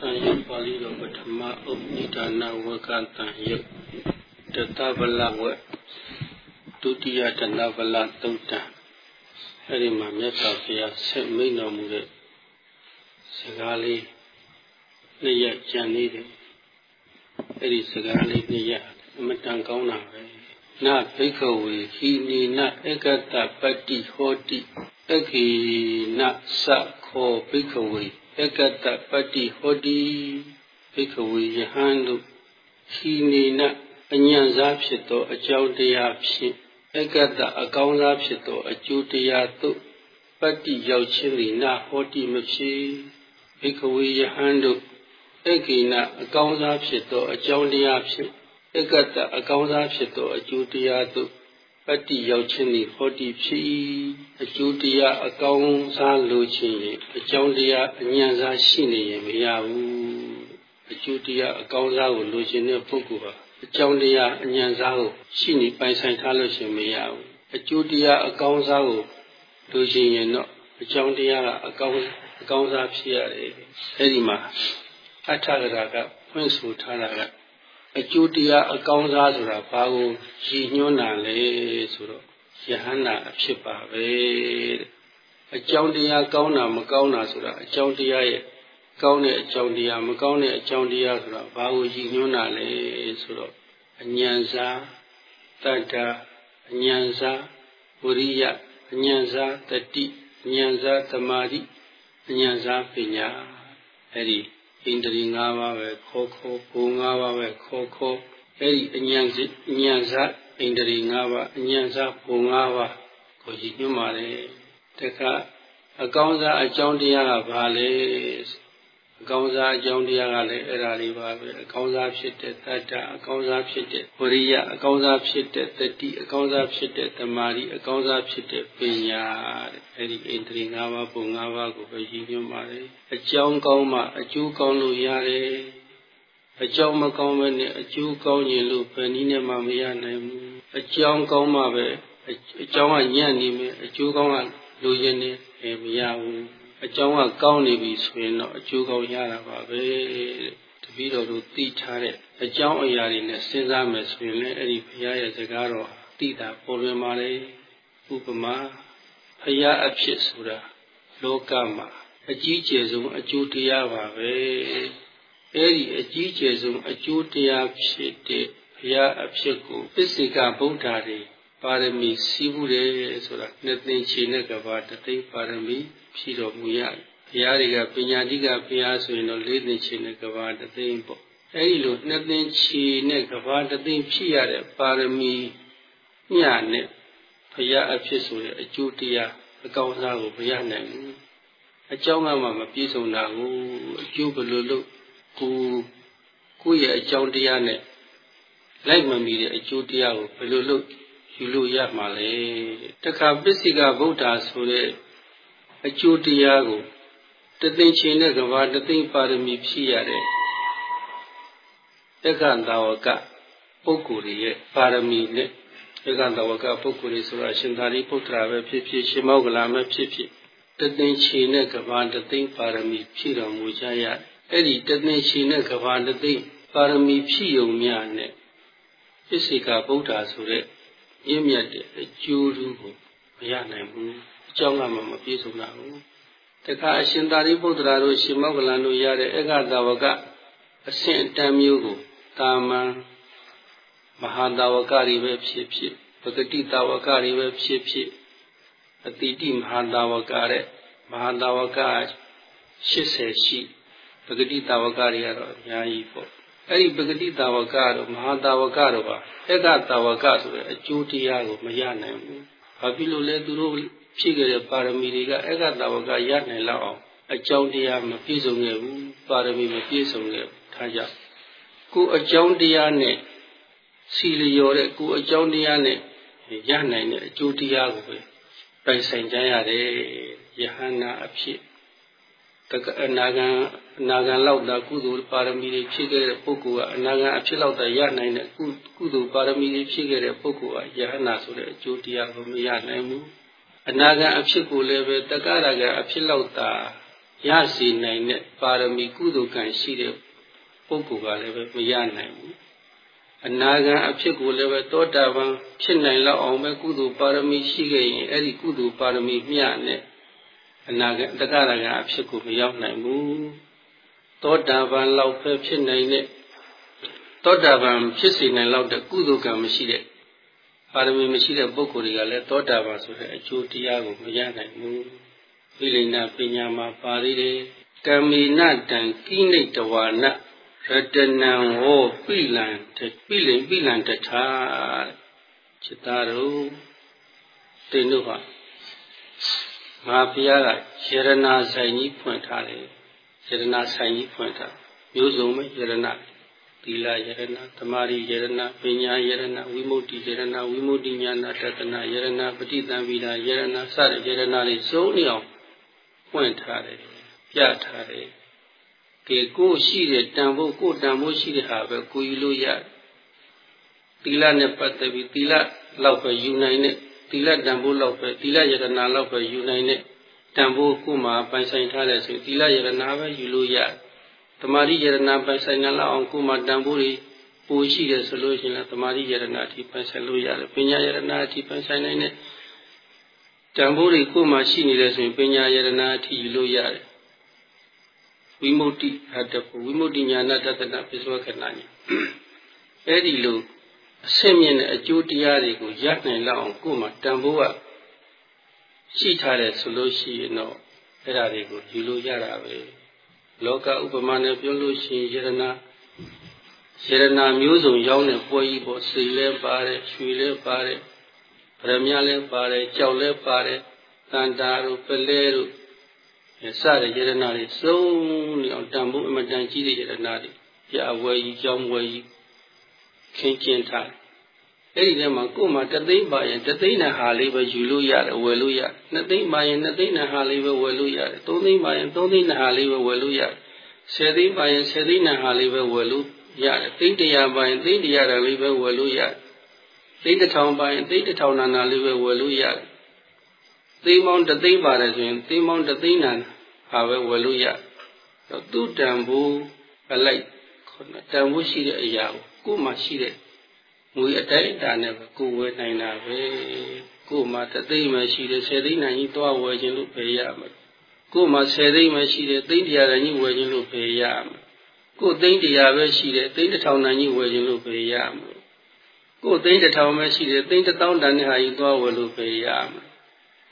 တန်ရုပ်ပါဠိတော်ပထမဥပ္ပိဒါနဝကတန်ရုပ်တတဗလဝက်ဒုတိယတဏဗလသုတ်တံအဲ့ဒီမှာမြတ်စွာဘုရားဆက်မိန်တော်မူတဲ့စကားလေးနှစ်ရက်ကြံနေတယ်အဲ့ဒီစကားလေးနှစ်ရက်အမတန်ကောင်းတာပဲနဘိခဝေဟိနိနဧကတပတ္တိဟောတိအခိနသခောဘိခဝေ ဧကတပတ္တိဟောတိဘိခဝေယဟန်တို့ဟိနိနအညံစားဖြစ်သောအကြောင်းတရားဖြင့်ဧကတအကောင်းစားဖြစ်သောအကျိုးတရားသို့ပတ္တိရောက်ခြင်းသည်နဟောတိမဖြစ်ဘိခဝေယဟန်တို့ဧကိနအကောင်းစားဖြစ်သောအကြောင်းတရားဖြင့်ဧကတအကောင်းစားဖြစ်သောအကျိုးတရားသို့ ပတ္တိရောက်ခြင်းသည်ဟောတိဖြစ်အကျိုးတရားအကောင်းစားလိုခြင်းရင်အကြောင်းတရားအဉာဏ်စားရှိနေရင်မရဘူးအကျိုးတရားအကောင်းစားကိုလိုချင်တဲ့ပုဂ္ဂိုလ်ဟာအကြောင်းတရားအဉာဏ်စားကိုရှိနေပိုင်ဆိုင်ထားလို့ရှင်မရဘူးအကျိုးတရားအကောင်းစားကိုလိုချင်ရင်တော့အကြောင်းတရားကအကောင်းအကောင်းစားဖြစ်ရတယ်အဲဒီမှာအထကရာကဖွင့်ဆိုထားတာက အကျိုးတရားအကောင်းစားဆိုတာဘာကိုရည်ညွှန်းတာလဲဆိုတော့ယဟန္တာအဖြစ်ပါပဲတဲ့အကြောင်းတရားကောင်းတာမကောင်းတာဆိုတာအကြောင်းတရားရဲ့ကောင်းတဲ့အကြောင်းတရားမကောင်းတဲ့အကြောင်းတရားဆိုတာဘာကိုရည်ညွှန်းတာလဲဆိုတော့အဉ္ဉ္စာတတ္တာအဉ္ဉ္စာဝရိယအဉ္ဉ္စာတတိအဉ္ဉ္စာသမာဓိအဉ္ဉ္စာပညာအဲ့ဒီ ဣန္ဒြေ၅ပါးပဲခေါ်ခေါ်ဘုံ၅ပါးပဲခေါ်ခေါ်အဲ့ဒီအဉ္ဉ္အဉ္ဉ္စာဣန္ဒြေ၅ပါးအဉ္ဉ္စာဘုံ၅ပါးကိုရည်ညွှန်းပါတယ်တခါအကောင်းစားအကြောင်းတရားကဘာလဲ အကောင်းစားအကြောင်းတရားကလည်းအဲ့ဒါလေးပါပဲအကောင်းစားဖြစ်တဲ့တတ္တအကောင်းစားဖြစ်တဲ့ဝရိယအကောင်းစားဖြစ်တဲ့တတိအကောင်းစားဖြစ်တဲ့တမာရီအကောင်းစားဖြစ်တဲ့ပညာတဲ့အဲ့ဒီအိန္ဒြေ၅ပါးပုံ၅ပါးကိုပဲရည်ညွှန်းပါတယ်အကြောင်းကောင်းမှအကျိုးကောင်းလို့ရတယ်အကြောင်းမကောင်းဘဲနဲ့အကျိုးကောင်းရင်လို့ဘယ်နည်းနဲ့မှမရနိုင်ဘူးအကြောင်းကောင်းမှပဲအကြောင်းကညံ့နေမယ်အကျိုးကောင်းကလိုချင်နေမရဘူး အကြောင်းကကောင်းနေပြီဆိုရင်တော့အကျိုးကောင်းရတာပါပဲတပည့်တော်တို့သိထားတဲ့အကြောင်းအရာတွေနဲ့စဉ်းစားမယ်ဆိုရင်လည်းအဲ့ဒီဘုရားရဲ့စကားတော်သိတာပေါ်လွင်ပါလေဥပမာဘုရားအဖြစ်ဆိုတာလောကမှာအကြီးကျယ်ဆုံးအကျိုးတရားပါပဲအဲ့ဒီအကြီးကျယ်ဆုံးအကျိုးတရားဖြစ်တဲ့ဘုရားအဖြစ်ကိုပစ္စေကဗုဒ္ဓတွေပါရမီစီးဘူးတယ်ဆိုတာနှစ်သိန်းချီနဲ့ကဘာတသိန်းပါရမီ ဖြည့်တော်မူရတယ်ဘုရားတွေကပညာတိကဘုရားဆိုရင်တော့လေးသိန်းချီနဲ့ကဘာတသိန်းပေါ့အဲဒီလိုနှစ်သိန်းချီနဲ့ကဘာတသိန်းဖြည့်ရတဲ့ပါရမီညနဲ့ဘုရားအဖြစ်ဆိုတဲ့အကျိုးတရားအကောင်းစားကိုဘုရားနိုင်ဘူးအကြောင်းကမှမပြည့်စုံတာကိုအကျိုးဘယ်လိုလုပ်ကိုကိုယ့်ရဲ့အကြောင်းတရားနဲ့လိုက်မမီတဲ့အကျိုးတရားကိုဘယ်လိုလုပ်ယူလို့ရမှာလဲတခါပစ္စိကဗုဒ္ဓဆိုတဲ့ အကျိုးတရားကိုတသိန်းချင်းနဲ့ကဘာတသိန်းပါရမီဖြည့်ရတဲ့ဧကံတာဝကပုဂ္ဂိုလ်ရဲ့ပါရမီနဲ့ဧကံတာဝကပုဂ္ဂိုလ်တွေဆိုတာရှင်သာရိပုတ္တရာပဲဖြစ်ဖြစ်ရှင်မောဂလာပဲဖြစ်ဖြစ်တသိန်းချင်းနဲ့ကဘာတသိန်းပါရမီဖြည့်တော်မူကြရအဲ့ဒီတသိန်းချင်းနဲ့ကဘာတသိန်းပါရမီဖြည့်ုံများနဲ့ပစ္စိကဗုဒ္ဓဆိုတဲ့ရင့်မြတ်တဲ့အကျိုးတူကိုမရနိုင်ဘူးအ ကြောင်းကမှမပြည့်စုံတာဘူးတခါအရှင်သာရိပုတ္တရာတို့ရှင်မောဂလန်တို့ရတဲ့ဧကသာဝကအဆင့်အတန်းမျိုးကိုတာမန်မဟာသာဝကတွေပဲဖြစ်ဖြစ်ပဂတိသာဝကတွေပဲဖြစ်ဖြစ်အတိတိမဟာသာဝကတဲ့မဟာသာဝက80ရှိပဂတိသာဝကတွေကတော့အများကြီးပေါ့အဲ့ဒီပဂတိတာဝကတို့မဟာတာဝကတို့ဟာဧကတာဝကဆိုတဲ့အကျိုးတရားကိုမရနိုင်ဘူး။ဘာဖြစ်လို့လဲသူတို့ ဖြည့်ခဲ့တဲ့ပါရမီတွေကဧကတာဝကရနိုင်လောက်အောင်အကြောင်းတရားမပြည့်စုံခဲ့ဘူး။ပါရမီမပြည့်စုံခဲ့ဘူး။ဒါကြောင့်ကိုအကြောင်းတရားနဲ့စီလျော်တဲ့ကိုအကြောင်းတရားနဲ့ရနိုင်တဲ့အကျိုးတရားကိုပဲပိုင်ဆိုင်ကြရတယ်။ယဟန္တာအဖြစ်တကအနာဂံအနာဂံလောက်သာကုသိုလ်ပါရမီတွေဖြစ်ခဲ့တဲ့ပုဂ္ဂိုလ်ကအနာဂံအဖြစ်လောက်သာရနိုင်တဲ့ကုကုသိုလ်ပါရမီတွေဖြစ်ခဲ့တဲ့ပုဂ္ဂိုလ်ကယဟနာဆိုတဲ့အကျိုးတရားကိုမရနိုင်ဘူး အနာဂံအဖြစ်ကိုလည်းပဲတက္ကရာဂံအဖြစ်လောက်သာရစီနိုင်တဲ့ပါရမီကုသိုလ်ကံရှိတဲ့ပုဂ္ဂိုလ်ကလည်းပဲမရနိုင်ဘူးအနာဂံအဖြစ်ကိုလည်းပဲသောတာပန်ဖြစ်နိုင်လောက်အောင်ပဲကုသိုလ်ပါရမီရှိခဲ့ရင်အဲ့ဒီကုသိုလ်ပါရမီမျှနဲ့အနာဂံတက္ကရာဂံအဖြစ်ကိုမရောက်နိုင်ဘူးသောတာပန်လောက်ပဲဖြစ်နိုင်တဲ့သောတာပန်ဖြစ်စေနိုင်လောက်တဲ့ကုသိုလ်ကံမရှိတဲ့ ပါရမီမရှိတဲ့ပုဂ္ဂိုလ်တွေကလည်းသောတာပန်ဆိုတဲ့အကျိုးတရားကိုမရနိုင်ဘူးဝိလိဏပညာမှာပါသေးတယ်ကမ္မိနတံကိဋ္တဝါနရတနံဟောပိလံပိလိန်ပိလံတထာจิตာတို့တင်တို့ဟာငါဘုရားကယရနာဆိုင်ကြီးဖွင့်ထားတယ်ယရနာဆိုင်ကြီးဖွင့်ထားမျိုးစုံပဲယရနာ သီလယရနာသမာဓိယရနာပညာယရနာဝိမု ക്തി ယရနာဝိမု ക്തി ဉာဏတတနာယရနာပฏิတံဗိဒာယရနာစတဲ့ယရနာတွေစုံနေအောင်ဖွင့်ထားတယ်ပြထားတယ်ကဲကိုရှိတဲ့တန်ဖို့ကိုတန်ဖို့ရှိတဲ့ဟာပဲကိုယူလို့ရသီလနဲ့ပတ်သက်ပြီးသီလလောက်ပဲယူနိုင်တဲ့သီလတန်ဖို့လောက်ပဲသီလယရနာလောက်ပဲယူနိုင်တဲ့တန်ဖို့ကိုမှပိုင်ဆိုင်ထားတယ်ဆိုသီလယရနာပဲယူလို့ရ သမာဓိယရနာပိုင်ဆိုင်နိုင်လောက်အောင်ကိုမှတန်ဖို့တွေပိုရှိတယ်ဆိုလို့ရှိရင်သမာဓိယရနာအထိပိုင်ဆိုင်လို့ရတယ်ပညာယရနာအထိပိုင်ဆိုင်နိုင်တဲ့တန်ဖိုးတွေကိုမှရှိနေတယ်ဆိုရင်ပညာယရနာအထိယူလို့ရတယ်ဝိမု ക്തി ဟတ္တဝိမု ക്തി ညာနာတတနာပိစဝခဏညာအဲ့ဒီလိုအဆင့်မြင့်တဲ့အကျိုးတရားတွေကိုရနိုင်လောက်အောင်ကိုယ်မှာတန်ဖိုးကရှိထားတယ်ဆိုလို့ရှိရင်တော့အဲ့ဒါတွေကိုယူလို့ရတာပဲ လောကဥပမာနဲ့ပြောလို့ရှိရင်ယရနာယရနာမျိုးစုံရောက်တဲ့ပွဲကြီးပေါ့စိတ်လဲပါတယ်ရွှေလဲပါတယ်ဗရမ ्या လဲပါတယ်ကြောက်လဲပါတယ်တန်တာတို့ပလဲတို့စတဲ့ယရနာတွေစုံနေအောင်တန်ဖို့အမတန်ကြီးတဲ့ယရနာတွေပြအဝဲကြီးကြောင်းဝဲကြီးခင်းကျင်းထား အဲ့ဒီထဲမှာကို့မှာတသိန်းပါရင်တသိန်းနဲ့ဟာလေးပဲယူလို့ရတယ်ဝယ်လို့ရတယ်နှစ်သိန်းပါရင်နှစ်သိန်းနဲ့ဟာလေးပဲဝယ်လို့ရတယ်သုံးသိန်းပါရင်သုံးသိန်းနဲ့ဟာလေးပဲဝယ်လို့ရတယ်ဆယ်သိန်းပါရင်ဆယ်သိန်းနဲ့ဟာလေးပဲဝယ်လို့ရတယ်သိန်းတရာပါရင်သိန်းတရာတာလေးပဲဝယ်လို့ရတယ်သိန်းတစ်ထောင်ပါရင်သိန်းတစ်ထောင်နာနာလေးပဲဝယ်လို့ရတယ်သိန်းပေါင်းတစ်သိန်းပါတယ်ဆိုရင်သိန်းပေါင်းတစ်သိန်းနာဟာပဲဝယ်လို့ရတော့သူ့တန်ဖိုးအလိုက်တန်ဖိုးရှိတဲ့အရာကိုကို့မှာရှိတဲ့ ငွေအတိုင်းအတာနဲ့ပဲကိုဝယ်နိုင်တာပဲကို့မှာတသိန်းမှရှိတယ်ဆယ်သိန်းနိုင်ကြီးသွားဝယ်ခြင်းလို့ပဲရမှာကို့မှာဆယ်သိန်းမှရှိတယ်သိန်းတရားနိုင်ကြီးဝယ်ခြင်းလို့ပဲရမှာကို့သိန်းတရားပဲရှိတယ်သိန်းတစ်ထောင်နိုင်ကြီးဝယ်ခြင်းလို့ပဲရမှာကို့သိန်းတစ်ထောင်ပဲရှိတယ်သိန်းတစ်သောင်းတန်တဲ့ဟာကြီးသွားဝယ်လို့ပဲရမှာ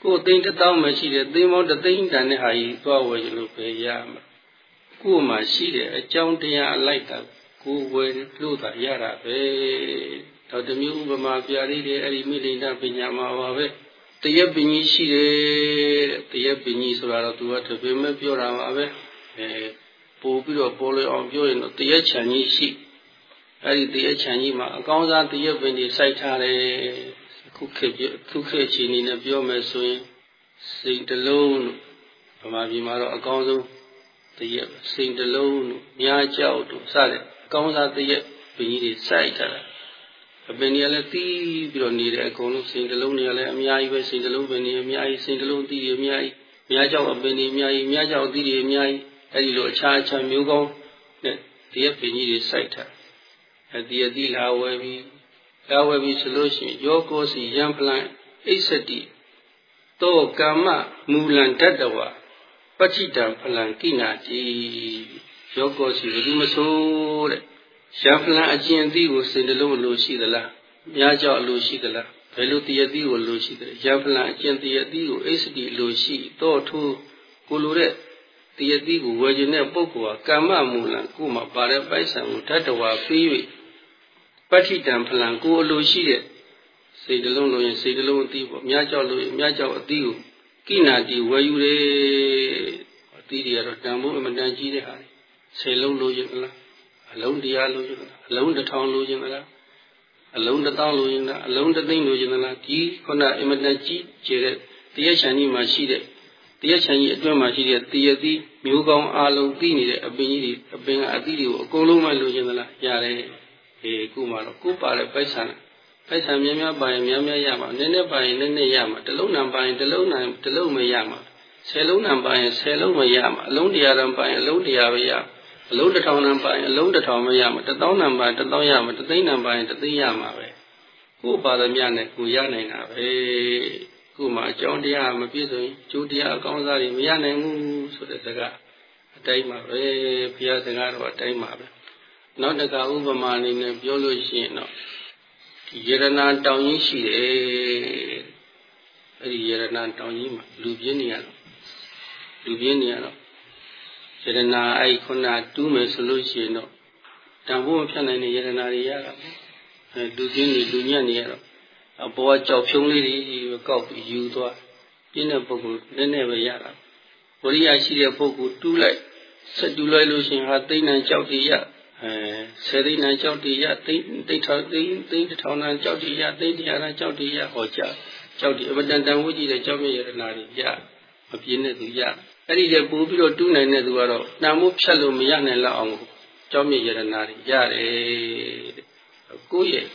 ကိုသိန်းတစ်သောင်းမှရှိတယ်သိန်းပေါင်းတစ်သိန်းတန်တဲ့ဟာကြီးသွားဝယ်ခြင်းလို့ပဲရမှာကို့မှာရှိတဲ့အကြောင်းတရားအလိုက်တာကိုဝယ်လို့သာရတာပဲ တော့တမျိုးဥပမာပြရည်တယ်အဲ့ဒီမိလိန္ဒပညာမှာပါပဲတရက်ပင်ကြီးရှိတယ်တဲ့တရက်ပင်ကြီးဆိုတာတော့သူကတပင်မဲ့ပြောတာပါပဲအဲပို့ပြီးတော့ပေါ်လွင်အောင်ပြောရင်တော့တရက်ချံကြီးရှိအဲ့ဒီတရက်ချံကြီးမှာအကောင်းစားတရက်ပင်ကြီးစိုက်ထားတယ်ခုခေတ်ခုခေတ်ချင်းနေနဲ့ပြောမယ်ဆိုရင်စိတ်တလုံးလို့ဗမာပြည်မှာတော့အကောင်းဆုံးတရက်စိတ်တလုံးလို့မြားကြောက်တို့စတဲ့အကောင်းစားတရက်ပင်ကြီးတွေစိုက်ထားတာ အပင်တွေကလည်းတီးပြီးတော့နေတယ်အကုန်လုံးစိတ်တလုံးတွေကလည်းအများကြီးပဲစိတ်တလုံးပင်တွေအများကြီးစိတ်တလုံးတီးတွေအများကြီးမြားကြောက်အပင်တွေအများကြီးမြားကြောက်တီးတွေအများကြီးအဲဒီလိုအခြားအခြားမျိုးကောင်းနဲ့တရက်ပင်ကြီးတွေစိုက်ထားအဲဒီအတိလာဝဲပြီးလာဝဲပြီးဆိုလို့ရှိရင်ယောကောစီယံပလံအိစတိတောကမ္မမူလံတတဝပဋိတံဖလံကိနာတိယောကောစီဘယ်သူမဆိုးတဲ့ ရံဖလံအကျင့်အသီးကိုစိတ်နှလုံးလိုရှိသလားများကြောက်လိုရှိသလားဘယ်လိုတရသီးကိုလိုရှိသလဲရံဖလံအကျင့်တရသီးကိုအိစတိလိုရှိတော့ထိုးကိုလိုတဲ့တရသီးကိုဝယ်ခြင်းတဲ့ပုဂ္ဂိုလ်ဟာကမ္မမူလံကိုမှပါတဲ့ပိုက်ဆံကိုတတဝပေး၍ပဋိတံဖလံကိုအလိုရှိတဲ့စိတ်တလုံးလို့ရင်စိတ်တလုံးအသီးပေါ့မြားကြောက်လို့ရင်မြားကြောက်အသီးကိုကိနာတီဝယ်ယူတယ်အသီးတွေကတော့တန်ဖိုးအမတန်ကြီးတဲ့ဟာတွေဆယ်လုံးလို့ရင်လား အလုံးတရားလို့ရင်လားအလုံးတစ်ထောင်လို့ရင်လားအလုံးတစ်သောင်းလို့ရင်လားအလုံးတစ်သိန်းလို့ရင်လားဒီခုနအမတန်ကြီးကျတဲ့တရားချန်ကြီးမှာရှိတဲ့တရားချန်ကြီးအတွင်းမှာရှိတဲ့တရားသီးမျိုးကောင်းအလုံးသိနေတဲ့အပင်ကြီးတွေအပင်ကအသီးတွေကိုအကုန်လုံးမှလို့ရင်လားရတယ်အေးခုမှတော့ကိုပါတဲ့ပိုက်ဆံပိုက်ဆံများများပါရင်များများရမှာနည်းနည်းပါရင်နည်းနည်းရမှာတလုံးနံပါရင်တလုံးနံတလုံးမရမှာဆယ်လုံးတန်ပါရင်ဆယ်လုံးမရမှာအလုံးတရားတန်ပါရင်အလုံးတရားပဲရ အလုံးတစ်ထောင်တန်ပါရင်အလုံးတစ်ထောင်မရမှာတစ်သောင်းတန်ပါရင်တစ်သောင်းရမှာတစ်သိန်းတန်ပါရင်တစ်သိန်းရမှာပဲကိုယ်ပါရမနဲ့ကိုရနိုင်တာပဲခုမှအကြောင်းတရားမပြည့်စုံရင်ကျိုးတရားအကောင်းစားတွေမရနိုင်ဘူးဆိုတဲ့စကားအတိုင်းပါပဲဘုရားစကားတော့အတိုင်းပါပဲနောက်တကဥပမာအနေနဲ့ပြောလို့ရှိရင်တော့ယရနာတောင်ကြီးရှိတယ်အဲ့ဒီယရနာတောင်ကြီးမှာလူပြင်းနေရတော့လူပြင်းနေရတော့ ယရနာအဲ့ခုနတူးမယ်ဆိုလို့ရှိရင်တော့တန်ဖို့မဖြတ်နိုင်တဲ့ယရနာတွေရတာပေါ့အဲလူပြင်းနေလူညံ့နေရတော့အပေါ်ကကြောက်ဖြုံးလေးတွေကောက်ပြီးယူသွားပြင်းတဲ့ပုဂ္ဂိုလ်နည်းနည်းပဲရတာဝရိယရှိတဲ့ပုဂ္ဂိုလ်တူးလိုက်ဆက်တူးလိုက်လို့ရှိရင်ဟာသိမ့်နိုင်ကြောက်တည်ရအဲဆယ်သိန်းတန်ကြောက်တည်ရသိသိထောင်သိသိထောင်တန်ကြောက်တည်ရသိတရားတန်ကြောက်တည်ရဟောကြကြောက်တည်အပတန်တန်ဝကြည့်တဲ့ကြောက်မြရတနာတွေရမပြင်းတဲ့သူရ အဲ့ဒီတည်းပို့ပြီးတော့တူးနိုင်တဲ့သူကတော့တန်မိုးဖြတ်လို့မရနိုင်လောက်အောင်ကြောက်မြရတနာတွေရတယ်ကိုယ့်ရဲ့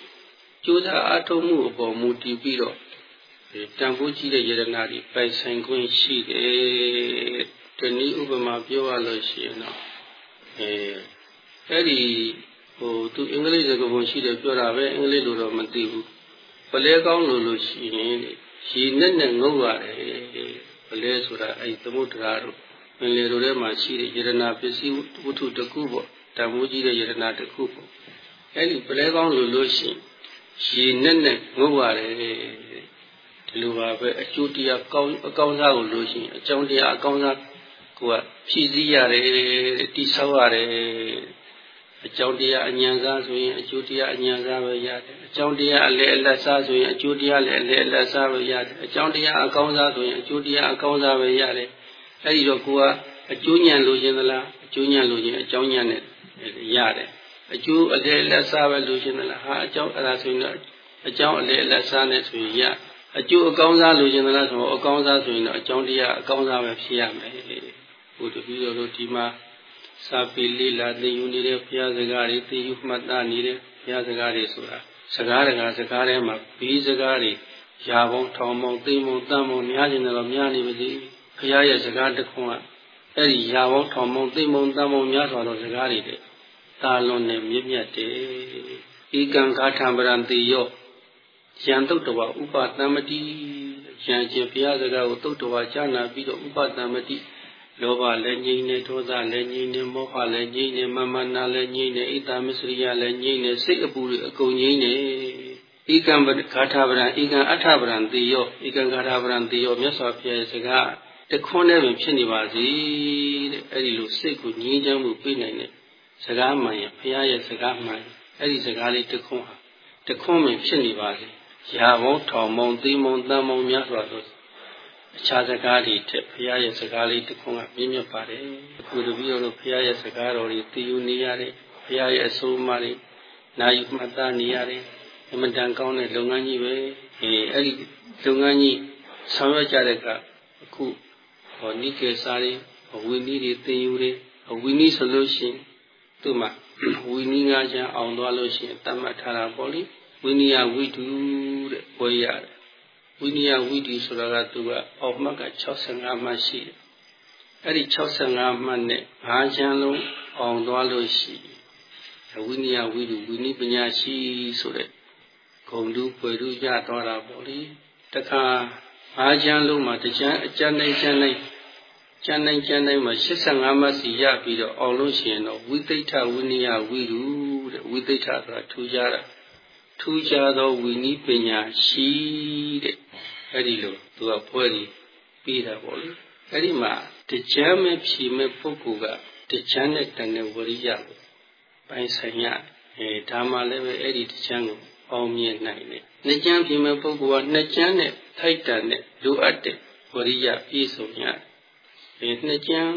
ကြိုးစားအားထုတ်မှုအပေါ်မူတည်ပြီးတော့တန်ဖိုးကြီးတဲ့ယရနာတွေပိုင်ဆိုင်ခွင့်ရှိတယ်တနည်းဥပမာပြောရလို့ရှိရင်တော့အဲအဲ့ဒီဟိုသူအင်္ဂလိပ်စကားပုံရှိတယ်ပြောတာပဲအင်္ဂလိပ်လိုတော့မသိဘူးပလဲကောင်းလို့လို့ရှိရင်ရေနဲ့နဲ့ငုတ်ရတယ် ပလဲဆိုတာအဲ့သမုဒ္ဒရာတို့ပင်လေတို့ထဲမှာရှိတဲ့ယရနာပစ္စည်းဝတ္ထုတစ်ခုပေါ့တန်ဖိုးကြီးတဲ့ယရနာတစ်ခုပေါ့အဲ့ဒီပလဲကောင်းလို့လို့ရှိရင်ရေနဲ့နဲ့ငုတ်ရတယ်ဒီလိုပါပဲအကျိုးတရားကောင်းအကောင်းစားကိုလို့ရှိရင်အကြောင်းတရားအကောင်းစားကိုကဖြည့်ဆည်းရတယ်တိဆောက်ရတယ် အကြောင်းတရားအဉဏ်စားဆိုရင်အကျိုးတရားအဉဏ်စားပဲရတယ်အကြောင်းတရားအလဲအလက်စားဆိုရင်အကျိုးတရားလည်းအလဲအလက်စားပဲရတယ်အကြောင်းတရားအကောင်းစားဆိုရင်အကျိုးတရားအကောင်းစားပဲရတယ်အဲ့ဒီတော့ကိုကအကျိုးဉဏ်လိုချင်သလားအကျိုးဉဏ်လိုချင်အကြောင်းဉဏ်နဲ့ရတယ်အကျိုးအလဲအလက်စားပဲလိုချင်သလားဟာအကြောင်းအဲ့ဒါဆိုရင်တော့အကြောင်းအလဲအလက်စားနဲ့ဆိုရင်ရအကျိုးအကောင်းစားလိုချင်သလားဆိုတော့အကောင်းစားဆိုရင်တော့အကြောင်းတရားအကောင်းစားပဲဖြစ်ရမယ်ဟိုတပည့်တော်တို့ဒီမှာ စာပေလေးလာသင်ယူနေတဲ့ဘုရားစကားတွေသင်ယူမှတ်သားနေတဲ့ဘုရားစကားတွေဆိုတာစကားတကာစကားထဲမှာဘီးစကားတွေရာပေါင်းထောင်ပေါင်းသိမ့်ပေါင်းတန်ပေါင်းများခြင်းတော့များနေပါသေးဘုရားရဲ့စကားတစ်ခွန်းကအဲ့ဒီရာပေါင်းထောင်ပေါင်းသိမ့်ပေါင်းတန်ပေါင်းများစွာသောစကားတွေတဲ့တာလွန်နဲ့မြင့်မြတ်တယ်ဧကံဂါထံပရံတိယောယံတုတ်တော်ဥပတမ္မတိယံခြင်းဘုရားစကားကိုတုတ်တော်ကြားနာပြီးတော့ဥပတမ္မတိ လောဘလည်းငြိမ့်နေဒေါသလည်းငြိမ့်နေမောဟလည်းငြိမ့်နေမမနာလည်းငြိမ့်နေဣတမစရိယလည်းငြိမ့်နေစိတ်အပူတွေအကုန်ငြိမ့်နေဧကံဂါထာပရံဧကံအထပရံတေယောဧကံဂါထာပရံတေယောမြတ်စွာဘုရားရဲ့စကားတခွန်းနဲ့ပင်ဖြစ်နေပါစေတဲ့အဲ့ဒီလိုစိတ်ကိုငြိမ်းချမ်းမှုပြနိုင်တဲ့စကားမှန်ရင်ဘုရားရဲ့စကားမှန်အဲ့ဒီစကားလေးတခွန်းဟာတခွန်းပင်ဖြစ်နေပါစေရာဘုံထောင်မုံသိမုံတန်မုံများစွာသော အခြားစကားတွေထက်ဘုရားရဲ့စကားလေးတစ်ခုကမြင့်မြတ်ပါတယ်အခုတပည့်တော်တို့ဘုရားရဲ့စကားတော်တွေသိယူနေရတယ်ဘုရားရဲ့အဆိုးအမတွေနာယူမှတ်သားနေရတယ်အမှန်တန်ကောင်းတဲ့လုပ်ငန်းကြီးပဲအဲအဲ့ဒီလုပ်ငန်းကြီးဆောင်ရွက်ကြတဲ့ကအခုဟောနိကေစာတွေဝီနည်းတွေသင်ယူတွေဝီနည်းဆိုလို့ရှိရင်သူ့မှာဝီနည်းငါးချမ်းအောင်သွားလို့ရှိရင်တတ်မှတ်ထားတာပေါ့လေဝိနည်းဝိတုတဲ့ဝေးရတယ် ဝိနည်းဝိတိဆိုတာကသူကအောက်မှတ်က65မှတ်ရှိတယ်အဲ့ဒီ65မှတ်နဲ့ဘာချမ်းလုံးအောင်သွားလို့ရှိဝိနည်းဝိတုဝိနည်းပညာရှိဆိုတဲ့ဂုံတူပွေတူရသွားတာပေါ့လေတခါဘာချမ်းလုံးမှာတချမ်းအကျဉ်းနိုင်ချမ်းနိုင်ကျန်နိုင်ကျန်နိုင်မှာ85မှတ်စီရပြီးတော့အောင်လို့ရှိရင်တော့ဝိသိဋ္ဌဝိနည်းဝိတုတဲ့ဝိသိဋ္ဌဆိုတာထူကြတာ ထူကြသောဝိနည်းပညာရှိတဲ့အဲ့ဒီလိုသူကပွဲပြီးပြီးတာပေါ့လေအဲ့ဒီမှာတကြမ်းမဲ့ဖြီမဲ့ပုဂ္ဂိုလ်ကတကြမ်းနဲ့တန်တဲ့ဝရိယကိုပိုင်ဆိုင်ရအဲဒါမှလည်းပဲအဲ့ဒီတကြမ်းကိုအောင်မြင်နိုင်တယ်နှစ်ကြမ်းဖြီမဲ့ပုဂ္ဂိုလ်ကနှစ်ကြမ်းနဲ့ထိုက်တန်တဲ့လိုအပ်တဲ့ဝရိယပြည့်စုံရတယ်အဲနှစ်ကြမ်း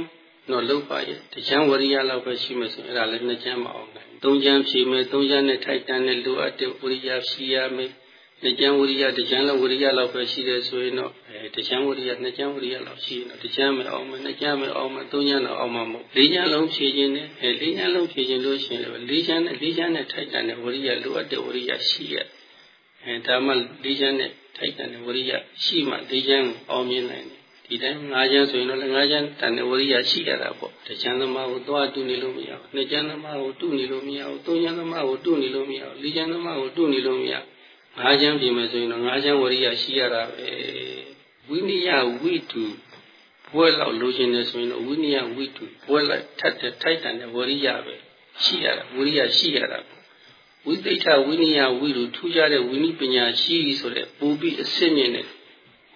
တော့လောက်ပါရဲ့တကြမ်းဝရိယလောက်ပဲရှိမှဆိုအဲ့ဒါလည်းနှစ်ကြမ်းမအောင်နိုင်သုံးကြမ်းဖြီမဲ့သုံးကြမ်းနဲ့ထိုက်တန်တဲ့လိုအပ်တဲ့ဝရိယဖြီရမယ်နှစ်ကျမ်းဝရိယတစ်ကျမ်းလောက်ဝရိယလောက်ပဲရှိတယ်ဆိုရင်တော့အဲတစ်ကျမ်းဝရိယနှစ်ကျမ်းဝရိယလောက်ရှိရင်တော့တစ်ကျမ်းပဲအောင်မယ်နှစ်ကျမ်းပဲအောင်မယ်သုံးကျမ်းတော့အောင်မှာမဟုတ်လေးကျမ်းလုံးဖြည့်ခြင်းနဲ့အဲလေးကျမ်းလုံးဖြည့်ခြင်းလို့ရှိရင်လည်းလေးကျမ်းနဲ့လေးကျမ်းနဲ့ထိုက်တန်တဲ့ဝရိယလိုအပ်တဲ့ဝရိယရှိရအဲဒါမှလေးကျမ်းနဲ့ထိုက်တန်တဲ့ဝရိယရှိမှလေးကျမ်းကိုအောင်မြင်နိုင်တယ် ဒီဒီတိုင်းငါးချမ်းဆိုရင်တော့လည်းငါးချမ်းတန်တဲ့ဝရိယရှိရတာပေါ့တချမ်းသမားကိုသွားတူနေလို့မရဘူးနှစ်ချမ်းသမားကိုတူနေလို့မရဘူးသုံးချမ်းသမားကိုတူနေလို့မရဘူးလေးချမ်းသမားကိုတူနေလို့မရငါးချမ်းပြင်မယ်ဆိုရင်တော့ငါးချမ်းဝရိယရှိရတာပဲဝိနိယဝိတုဘွဲလောက်လိုချင်တယ်ဆိုရင်တော့ဝိနိယဝိတုဘွဲလိုက်ထပ်တဲ့ထိုက်တန်တဲ့ဝရိယပဲရှိရတာဝရိယရှိရတာဝိသိဋ္ဌဝိနိယဝိတုထူးခြားတဲ့ဝိနည်းပညာရှိဆိုတဲ့ပူပြီးအစစ်မြင့်တဲ့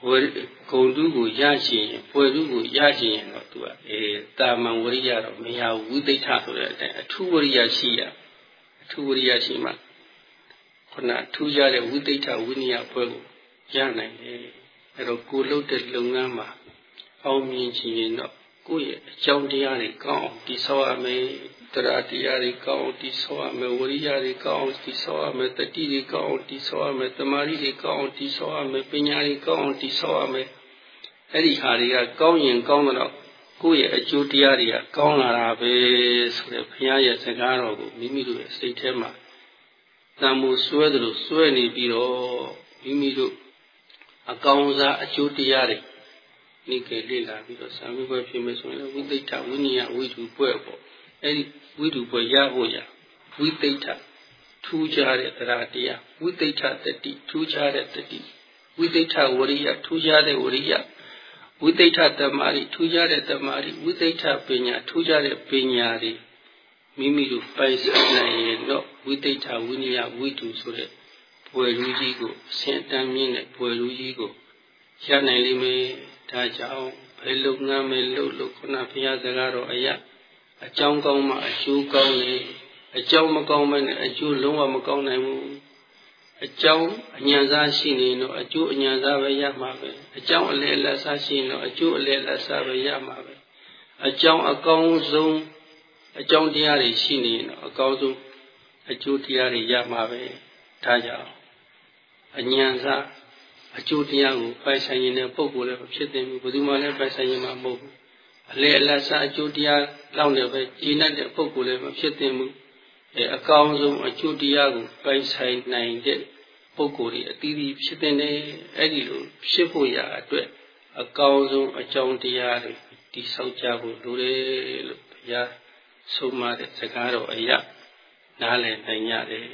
ဝရဂုံတုကိုရချင်ရင်ပွဲတုကိုရချင်ရင်တော့သူကအဲတာမန်ဝရိယတော့မရဝိသိဋ္ဌဆိုတဲ့အတိုင်းအထူးဝရိယရှိရအထူးဝရိယရှိမှခုနထူးခြားတဲ့ဝိသိဋ္ဌဝိနည်းပွဲကိုရနိုင်တယ်အဲတော့ကိုလှုပ်တဲ့လုပ်ငန်းမှာအောင်မြင်ချင်ရင်တော့ကိုယ့်ရဲ့အကြောင်းတရားတွေကောင်းအောင်တည်ဆောက်ရမယ် တရားတရားတွေကောင်းအောင်တည်ဆောက်ရမယ်ဝရိယတွေကောင်းအောင်တည်ဆောက်ရမယ်တတိတွေကောင်းအောင်တည်ဆောက်ရမယ်တမာရီတွေကောင်းအောင်တည်ဆောက်ရမယ်ပညာတွေကောင်းအောင်တည်ဆောက်ရမယ်အဲ့ဒီဟာတွေကကောင်းရင်ကောင်းတော့ကိုယ့်ရဲ့အကျိုးတရားတွေကကောင်းလာတာပဲဆိုတဲ့ဘုရားရဲ့စကားတော်ကိုမိမိတို့ရဲ့စိတ်ထဲမှာတန်မိုးစွဲသလိုစွဲနေပြီးတော့မိမိတို့အကောင်းစားအကျိုးတရားတွေနိကေလေ့လာပြီးတော့သံဃာဘွယ်ဖြစ်မယ်ဆိုရင်ဝိသိတဝိနည်းဝိတုပွဲပေါ့ အဲ့ဒီဝိတုပွဲရဖို့ရဝိသိတထူးခြားတဲ့တရားတရားဝိသိတတတိထူးခြားတဲ့တတိဝိသိတဝရိယထူးခြားတဲ့ဝရိယဝိသိတတမာရီထူးခြားတဲ့တမာရီဝိသိတပညာထူးခြားတဲ့ပညာတွေမိမိတို့ပိုင်ဆိုင်နိုင်ရင်တော့ဝိသိတဝိနည်းဝိတုဆိုတဲ့ဘွယ်လူကြီးကိုအစဉ်တမ်းမြင့်တဲ့ဘွယ်လူကြီးကိုရနိုင်လိမ့်မယ်ဒါကြောင့်ဘယ်လုပ်ငန်းပဲလုပ်လို့ခုနဘုရားစကားတော်အရာ အကြောင်းကောင်းမှအကျိုးကောင်းတယ်အကြောင်းမကောင်းဘဲနဲ့အကျိုးလုံးဝမကောင်းနိုင်ဘူးအကြောင်းအညာစားရှိနေတော့အကျိုးအညာစားပဲရမှာပဲအကြောင်းအလေအလတ်စားရှိနေတော့အကျိုးအလေအလတ်စားပဲရမှာပဲအကြောင်းအကောင်းဆုံးအကြောင်းတရားတွေရှိနေတော့အကောင်းဆုံးအကျိုးတရားတွေရမှာပဲဒါကြောင့်အညာစားအကျိုးတရားကိုပိုင်ဆိုင်ရင်တဲ့ပုဂ္ဂိုလ်လည်းဖြစ်တယ်ဘယ်သူမှလည်းပိုင်ဆိုင်ရင်မှာမဟုတ်ဘူး အလေအလတ်စားအကျိုးတရားလောက်လည်းပဲကျင့်တဲ့ပုဂ္ဂိုလ်လည်းမဖြစ်သင့်ဘူးအဲအကောင်းဆုံးအကျိုးတရားကိုပိုင်ဆိုင်နိုင်တဲ့ပုဂ္ဂိုလ်တွေအသီးသီးဖြစ်တဲ့အဲ့ဒီလိုဖြစ်ဖို့ရအတွက်အကောင်းဆုံးအကြောင်းတရားတွေတိဆောက်ကြဖို့လိုတယ်လို့ဘုရားဆုံးမတဲ့စကားတော်အရာနားလည်နိုင်ရတယ်